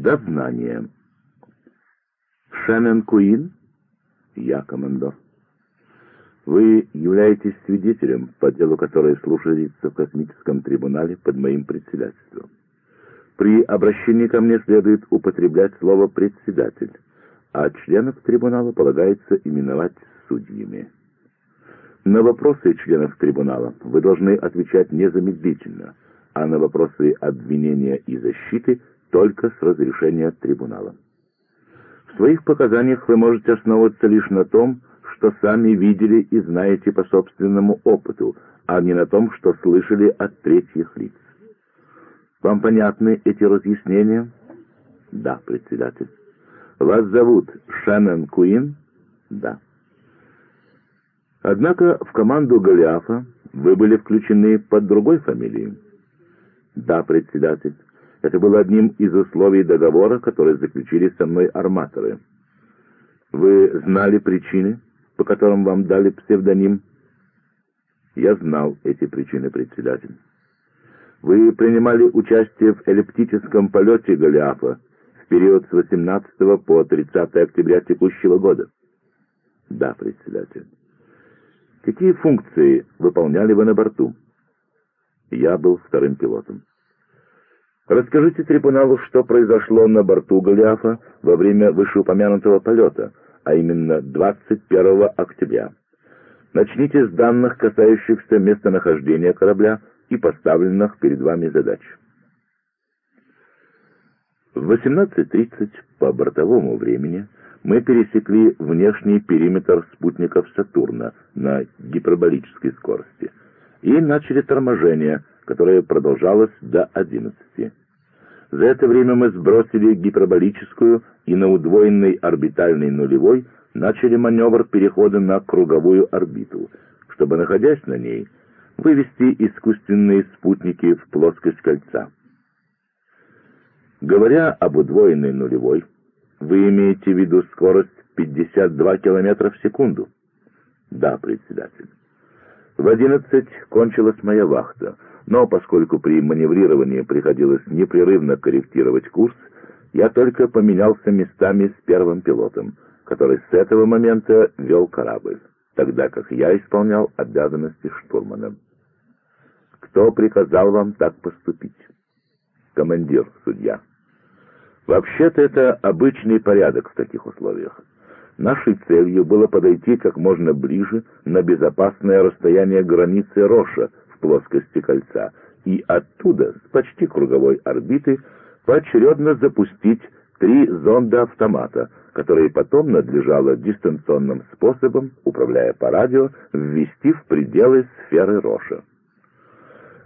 Дознание. Шеннон Куин? Я, командор. Вы являетесь свидетелем по делу, которое слушается в космическом трибунале под моим председательством. При обращении ко мне следует употреблять слово «председатель», а членов трибунала полагается именовать судьями. На вопросы членов трибунала вы должны отвечать незамедлительно, а на вопросы обвинения и защиты только с разрешения трибунала. В своих показаниях вы можете основываться лишь на том, что сами видели и знаете по собственному опыту, а не на том, что слышали от третьих лиц. Вам понятны эти разъяснения? Да, председатель. Вас зовут Шеннон Куин? Да. Однако в команду Голиафа вы были включены под другой фамилией? Да, председатель. Это было одним из условий договора, который заключили со мной арматоры. Вы знали причины, по которым вам дали псевдоним? Я знал эти причины, председатель. Вы принимали участие в эллиптическом полете Голиафа в период с 18 по 30 октября текущего года? Да, председатель. Какие функции выполняли вы на борту? Я был вторым пилотом. Расскажите трибуналу, что произошло на борту Голиафа во время вышеупомянутого полета, а именно 21 октября. Начните с данных, касающихся местонахождения корабля и поставленных перед вами задач. В 18.30 по бортовому времени мы пересекли внешний периметр спутников Сатурна на гиперболической скорости и начали торможение, которое продолжалось до 11. За это время мы сбросили гиперболическую и на удвоенной орбитальной нулевой начали маневр перехода на круговую орбиту, чтобы, находясь на ней, вывести искусственные спутники в плоскость кольца. Говоря об удвоенной нулевой, вы имеете в виду скорость 52 км в секунду? Да, председатель. В 11 кончилась моя вахта, но поскольку при маневрировании приходилось непрерывно корректировать курс, я только поменялся местами с первым пилотом, который с этого момента вел корабль, тогда как я исполнял обязанности штурмана. Кто приказал вам так поступить? Командир, судья. Вообще-то это обычный порядок в таких условиях. Нашей целью было подойти как можно ближе на безопасное расстояние границы Роша плоскости кольца и оттуда, с почти круговой орбиты, поочередно запустить три зонда-автомата, которые потом надлежало дистанционным способом, управляя по радио, ввести в пределы сферы Роша.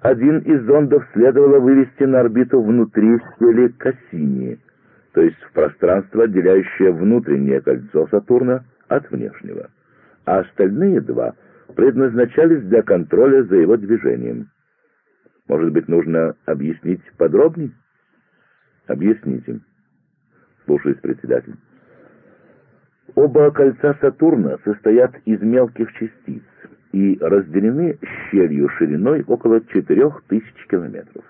Один из зондов следовало вывести на орбиту внутри стели Кассини — то есть в пространство, отделяющее внутреннее кольцо Сатурна от внешнего, а остальные два предназначались для контроля за его движением. Может быть, нужно объяснить подробнее? Объясните. Слушаюсь, председатель. Оба кольца Сатурна состоят из мелких частиц и разделены щелью шириной около 4000 километров.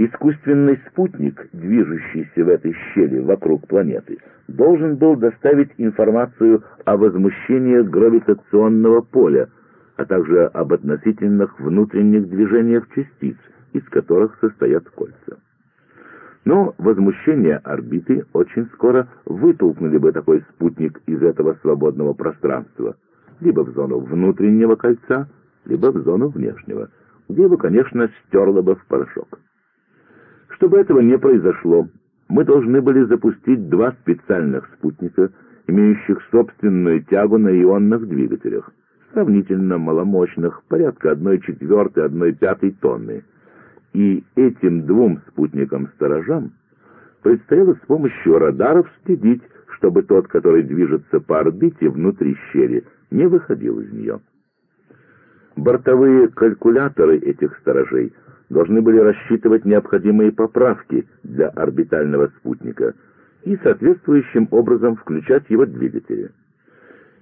Искусственный спутник, движущийся в этой щели вокруг планеты, должен был доставить информацию о возмущениях гравитационного поля, а также об относительных внутренних движениях частиц, из которых состоят кольца. Но возмущения орбиты очень скоро вытолкнули бы такой спутник из этого свободного пространства, либо в зону внутреннего кольца, либо в зону внешнего, где бы, конечно, стерло бы в порошок. Чтобы этого не произошло, мы должны были запустить два специальных спутника, имеющих собственную тягу на ионных двигателях, сравнительно маломощных, порядка 1 четвертой, 1 пятой тонны. И этим двум спутникам-сторожам предстояло с помощью радаров следить, чтобы тот, который движется по орбите внутри щели, не выходил из нее. Бортовые калькуляторы этих сторожей — должны были рассчитывать необходимые поправки для орбитального спутника и соответствующим образом включать его двигатели.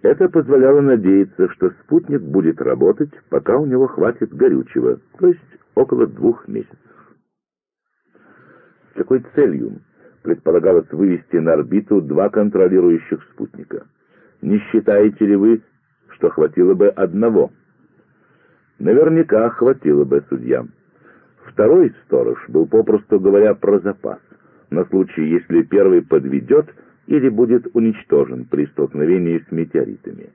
Это позволяло надеяться, что спутник будет работать, пока у него хватит горючего, то есть около двух месяцев. С какой целью предполагалось вывести на орбиту два контролирующих спутника. Не считаете ли вы, что хватило бы одного? Наверняка хватило бы, судья. Второй сторож был, попросту говоря, про запас, на случай, если первый подведет или будет уничтожен при столкновении с метеоритами.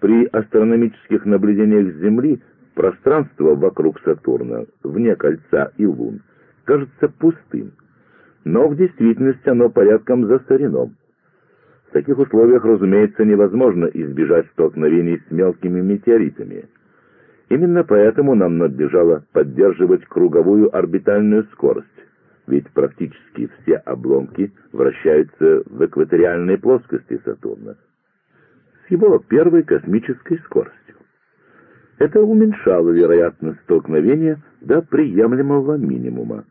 При астрономических наблюдениях с Земли пространство вокруг Сатурна, вне кольца и лун, кажется пустым, но в действительности оно порядком застарено. В таких условиях, разумеется, невозможно избежать столкновений с мелкими метеоритами. Именно поэтому нам надлежало поддерживать круговую орбитальную скорость, ведь практически все обломки вращаются в экваториальной плоскости Сатурна с его первой космической скоростью. Это уменьшало вероятность столкновения до приемлемого минимума.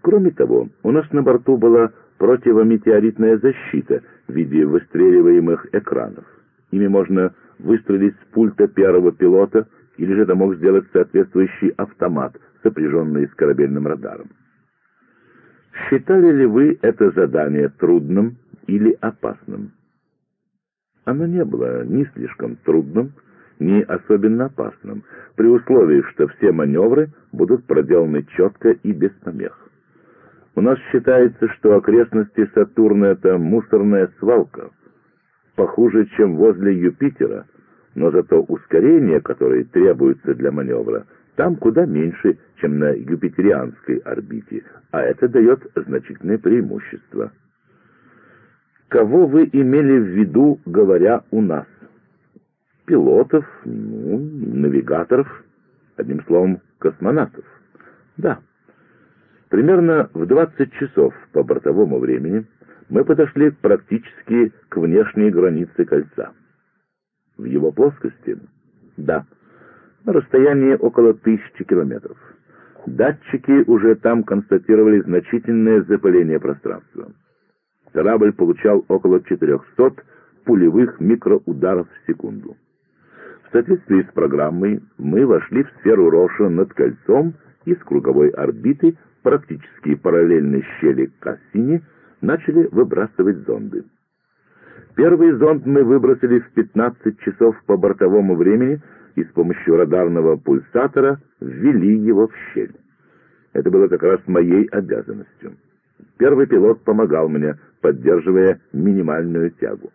Кроме того, у нас на борту была противометеоритная защита в виде выстреливаемых экранов. Ими можно выстрелить с пульта первого пилота, или же это мог сделать соответствующий автомат, сопряженный с корабельным радаром. Считали ли вы это задание трудным или опасным? Оно не было ни слишком трудным, ни особенно опасным, при условии, что все маневры будут проделаны четко и без помех. У нас считается, что окрестности Сатурна — это мусорная свалка, похуже, чем возле Юпитера, но зато ускорение, которое требуется для маневра, там куда меньше, чем на юпитерианской орбите, а это дает значительное преимущество. Кого вы имели в виду, говоря «у нас»? Пилотов, ну, навигаторов, одним словом, космонавтов. Да. Примерно в 20 часов по бортовому времени мы подошли практически к внешней границе кольца. В его плоскости? Да. На расстоянии около тысячи километров. Датчики уже там констатировали значительное запыление пространства. Корабль получал около 400 пулевых микроударов в секунду. В соответствии с программой мы вошли в сферу Роша над кольцом и с круговой орбиты практически параллельной щели Кассини, начали выбрасывать зонды. Первый зонд мы выбросили в 15 часов по бортовому времени и с помощью радарного пульсатора ввели его в щель. Это было как раз моей обязанностью. Первый пилот помогал мне, поддерживая минимальную тягу.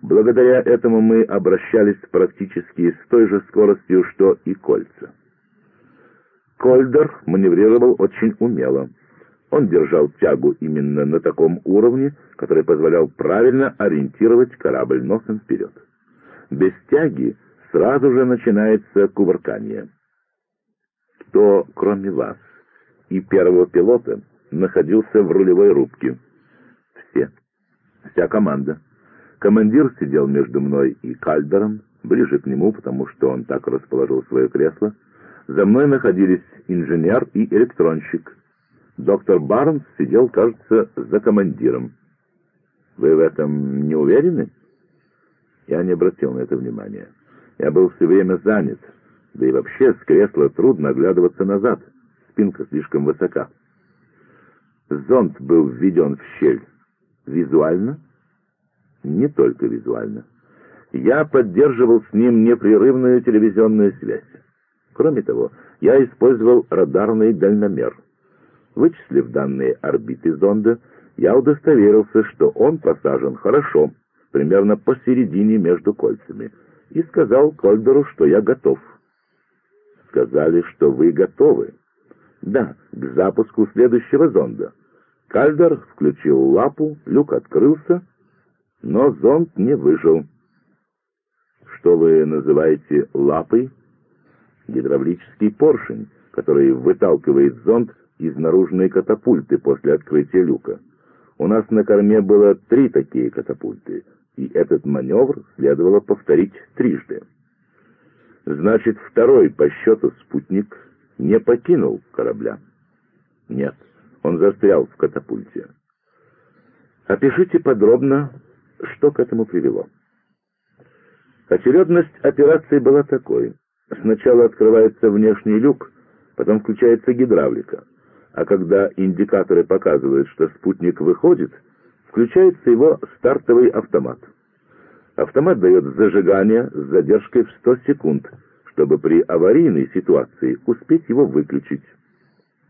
Благодаря этому мы обращались практически с той же скоростью, что и кольца. Кольдер маневрировал очень умело. Он держал тягу именно на таком уровне, который позволял правильно ориентировать корабль носом вперед. Без тяги сразу же начинается кувыркание. Кто, кроме вас и первого пилота, находился в рулевой рубке? Все. Вся команда. Командир сидел между мной и Кальдером, ближе к нему, потому что он так расположил свое кресло, за мной находились инженер и электронщик. Доктор Барнс сидел, кажется, за командиром. Вы в этом не уверены? Я не обратил на это внимания. Я был все время занят, да и вообще с кресла трудно оглядываться назад. Спинка слишком высока. Зонд был введен в щель. Визуально? Не только визуально. Я поддерживал с ним непрерывную телевизионную связь. Кроме того, я использовал радарный дальномер. Вычислив данные орбиты зонда, я удостоверился, что он посажен хорошо, примерно посередине между кольцами, и сказал Кольдеру, что я готов. Сказали, что вы готовы. Да, к запуску следующего зонда. Кальдер включил лапу, люк открылся, но зонд не выжил. Что вы называете лапой? гидравлический поршень, который выталкивает зонд из наружной катапульты после открытия люка. У нас на корме было три такие катапульты, и этот маневр следовало повторить трижды. Значит, второй по счету спутник не покинул корабля? Нет, он застрял в катапульте. Опишите подробно, что к этому привело. Очередность операции была такой. Сначала открывается внешний люк, потом включается гидравлика. А когда индикаторы показывают, что спутник выходит, включается его стартовый автомат. Автомат дает зажигание с задержкой в 100 секунд, чтобы при аварийной ситуации успеть его выключить.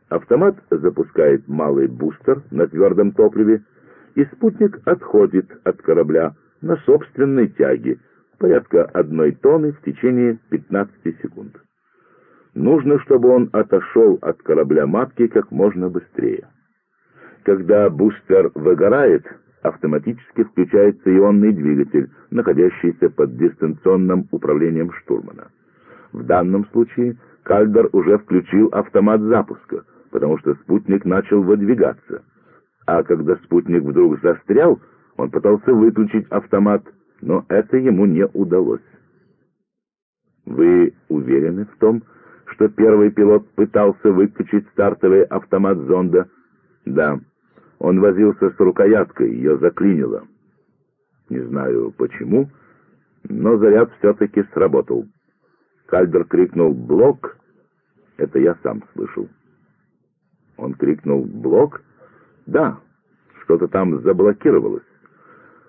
Автомат запускает малый бустер на твердом топливе, и спутник отходит от корабля на собственной тяге, порядка одной тонны в течение 15 секунд. Нужно, чтобы он отошел от корабля матки как можно быстрее. Когда бустер выгорает, автоматически включается ионный двигатель, находящийся под дистанционным управлением штурмана. В данном случае Кальдер уже включил автомат запуска, потому что спутник начал выдвигаться. А когда спутник вдруг застрял, он пытался выключить автомат, но это ему не удалось. Вы уверены в том, что первый пилот пытался выключить стартовый автомат зонда? Да. Он возился с рукояткой, ее заклинило. Не знаю почему, но заряд все-таки сработал. Кальдер крикнул «Блок!» Это я сам слышал. Он крикнул «Блок?» Да, что-то там заблокировалось.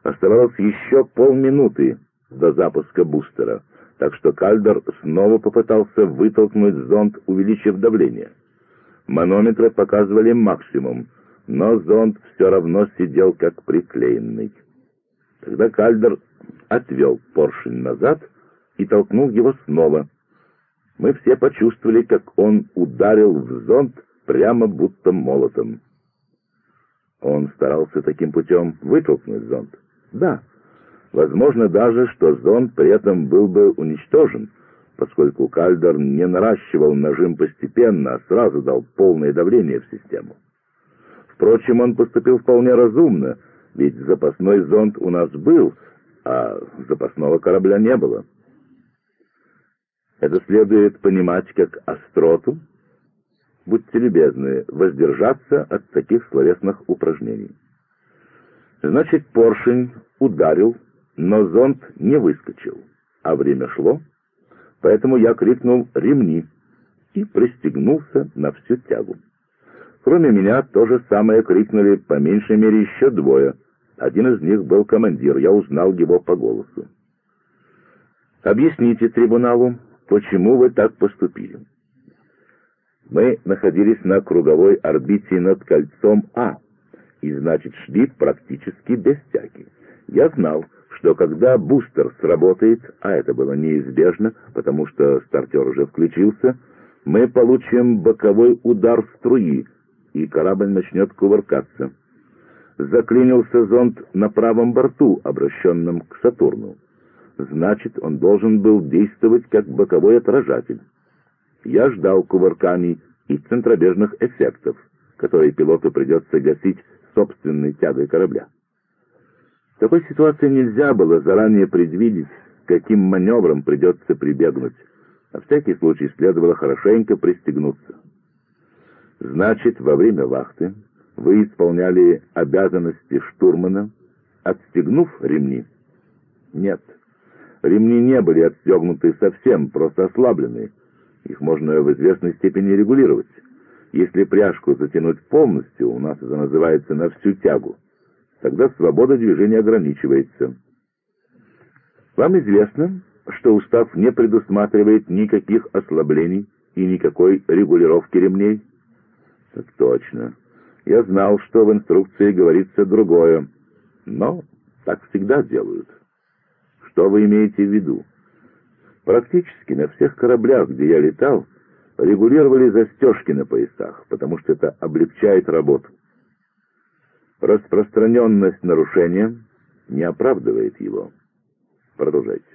Оставалось еще полминуты до запуска бустера, так что Кальдер снова попытался вытолкнуть зонд, увеличив давление. Манометры показывали максимум — но зонт все равно сидел как приклеенный. Тогда Кальдер отвел поршень назад и толкнул его снова. Мы все почувствовали, как он ударил в зонт прямо будто молотом. Он старался таким путем вытолкнуть зонт. Да, возможно даже, что зонт при этом был бы уничтожен, поскольку Кальдер не наращивал нажим постепенно, а сразу дал полное давление в систему. Впрочем, он поступил вполне разумно, ведь запасной зонд у нас был, а запасного корабля не было. Это следует понимать как остроту. Будьте любезны, воздержаться от таких словесных упражнений. Значит, поршень ударил, но зонт не выскочил, а время шло, поэтому я крикнул «ремни» и пристегнулся на всю тягу. Кроме меня то же самое крикнули по меньшей мере еще двое. Один из них был командир, я узнал его по голосу. «Объясните трибуналу, почему вы так поступили?» Мы находились на круговой орбите над кольцом А, и значит шли практически без тяги. Я знал, что когда бустер сработает, а это было неизбежно, потому что стартер уже включился, мы получим боковой удар струи, и корабль начнет кувыркаться. Заклинился зонд на правом борту, обращенном к Сатурну. Значит, он должен был действовать как боковой отражатель. Я ждал кувырканий и центробежных эффектов, которые пилоту придется гасить собственной тягой корабля. В такой ситуации нельзя было заранее предвидеть, каким маневром придется прибегнуть. На всякий случай следовало хорошенько пристегнуться. Значит, во время вахты вы исполняли обязанности штурмана, отстегнув ремни? Нет. Ремни не были отстегнуты совсем, просто ослаблены. Их можно в известной степени регулировать. Если пряжку затянуть полностью, у нас это называется на всю тягу, тогда свобода движения ограничивается. Вам известно, что устав не предусматривает никаких ослаблений и никакой регулировки ремней? Так точно. Я знал, что в инструкции говорится другое. Но так всегда делают. Что вы имеете в виду? Практически на всех кораблях, где я летал, регулировали застежки на поясах, потому что это облегчает работу. Распространенность нарушения не оправдывает его. Продолжайте.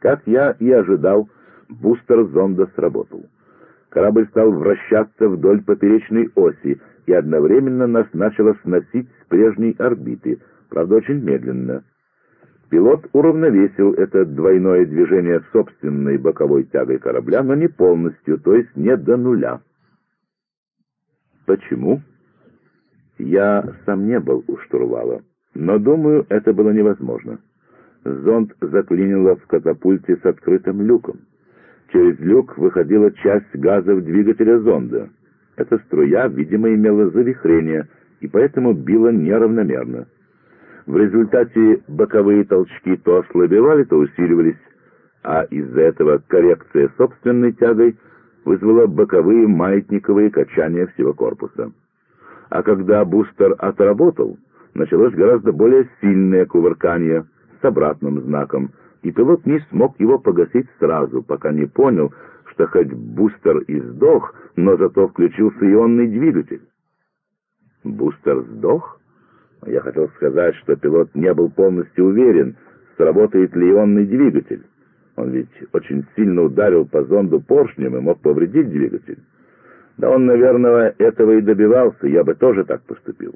Как я и ожидал, бустер зонда сработал. Корабль стал вращаться вдоль поперечной оси, и одновременно нас начало сносить с прежней орбиты, правда, очень медленно. Пилот уравновесил это двойное движение собственной боковой тягой корабля, но не полностью, то есть не до нуля. Почему? Я сам не был у штурвала, но, думаю, это было невозможно. Зонд заклинило в катапульте с открытым люком. Через люк выходила часть газов двигателя зонда. Эта струя, видимо, имела завихрение и поэтому била неравномерно. В результате боковые толчки то ослабевали, то усиливались, а из-за этого коррекция собственной тягой вызвала боковые маятниковые качания всего корпуса. А когда бустер отработал, началось гораздо более сильное кувыркание с обратным знаком, и пилот не смог его погасить сразу, пока не понял, что хоть бустер и сдох, но зато включился ионный двигатель. Бустер сдох? Я хотел сказать, что пилот не был полностью уверен, сработает ли ионный двигатель. Он ведь очень сильно ударил по зонду поршнем и мог повредить двигатель. Да он, наверное, этого и добивался, я бы тоже так поступил.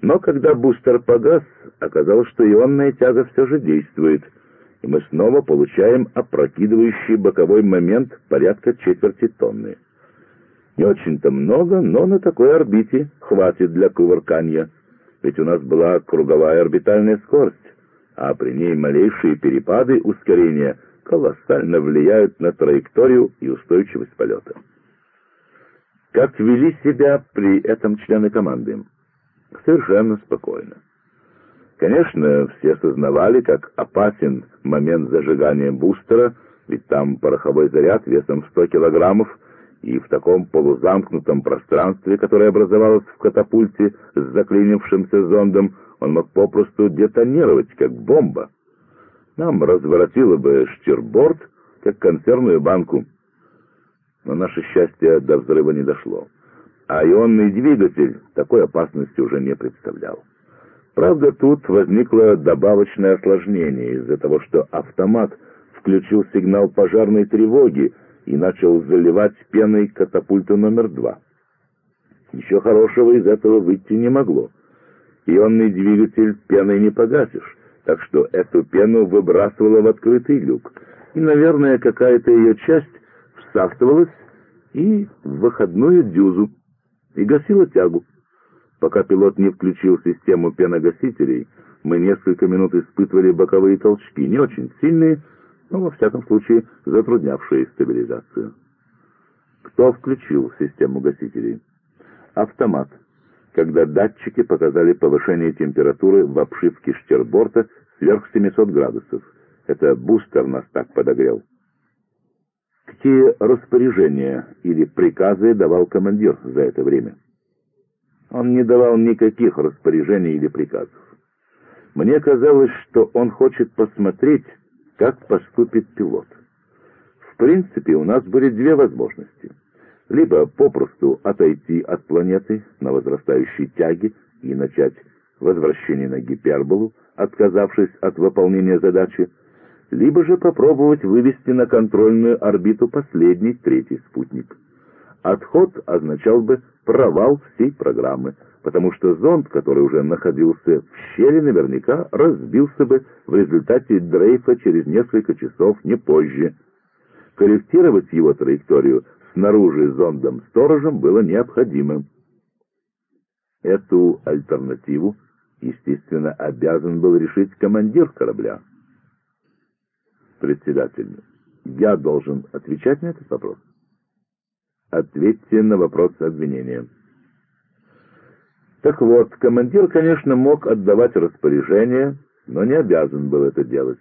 Но когда бустер погас, оказалось, что ионная тяга все же действует, и мы снова получаем опрокидывающий боковой момент порядка четверти тонны. Не очень-то много, но на такой орбите хватит для кувыркания, ведь у нас была круговая орбитальная скорость, а при ней малейшие перепады ускорения колоссально влияют на траекторию и устойчивость полета. Как вели себя при этом члены команды? Совершенно спокойно. Конечно, все сознавали, как опасен момент зажигания бустера, ведь там пороховой заряд весом в 100 килограммов, и в таком полузамкнутом пространстве, которое образовалось в катапульте с заклинившимся зондом, он мог попросту детонировать, как бомба. Нам разворотило бы штирборд, как консервную банку. Но наше счастье до взрыва не дошло. А ионный двигатель такой опасности уже не представлял. Правда, тут возникло добавочное осложнение из-за того, что автомат включил сигнал пожарной тревоги и начал заливать пеной катапульту номер два. Ничего хорошего из этого выйти не могло. Ионный двигатель пеной не погасишь, так что эту пену выбрасывала в открытый люк, и, наверное, какая-то ее часть всасывалась и в выходную дюзу, и гасила тягу. Пока пилот не включил систему пеногасителей, мы несколько минут испытывали боковые толчки, не очень сильные, но, во всяком случае, затруднявшие стабилизацию. Кто включил систему гасителей? Автомат. Когда датчики показали повышение температуры в обшивке штерборта сверх 700 градусов. Это бустер нас так подогрел. Какие распоряжения или приказы давал командир за это время? Он не давал никаких распоряжений или приказов. Мне казалось, что он хочет посмотреть, как поступит пилот. В принципе, у нас были две возможности. Либо попросту отойти от планеты на возрастающей тяге и начать возвращение на гиперболу, отказавшись от выполнения задачи, либо же попробовать вывести на контрольную орбиту последний, третий спутник. Отход означал бы провал всей программы, потому что зонд, который уже находился в щели, наверняка разбился бы в результате дрейфа через несколько часов, не позже. Корректировать его траекторию снаружи зондом-сторожем было необходимо. Эту альтернативу, естественно, обязан был решить командир корабля. Председатель, я должен отвечать на этот вопрос? Ответьте на вопрос обвинения. Так вот, командир, конечно, мог отдавать распоряжения, но не обязан был это делать.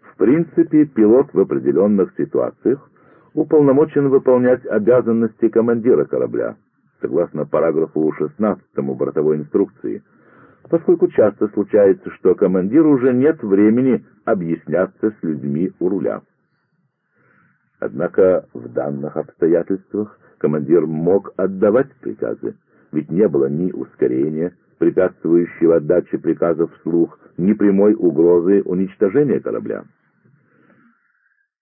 В принципе, пилот в определенных ситуациях уполномочен выполнять обязанности командира корабля, согласно параграфу 16 бортовой инструкции, поскольку часто случается, что командиру уже нет времени объясняться с людьми у руля. Однако в данных обстоятельствах командир мог отдавать приказы, ведь не было ни ускорения, препятствующего отдаче приказов вслух, ни прямой угрозы уничтожения корабля.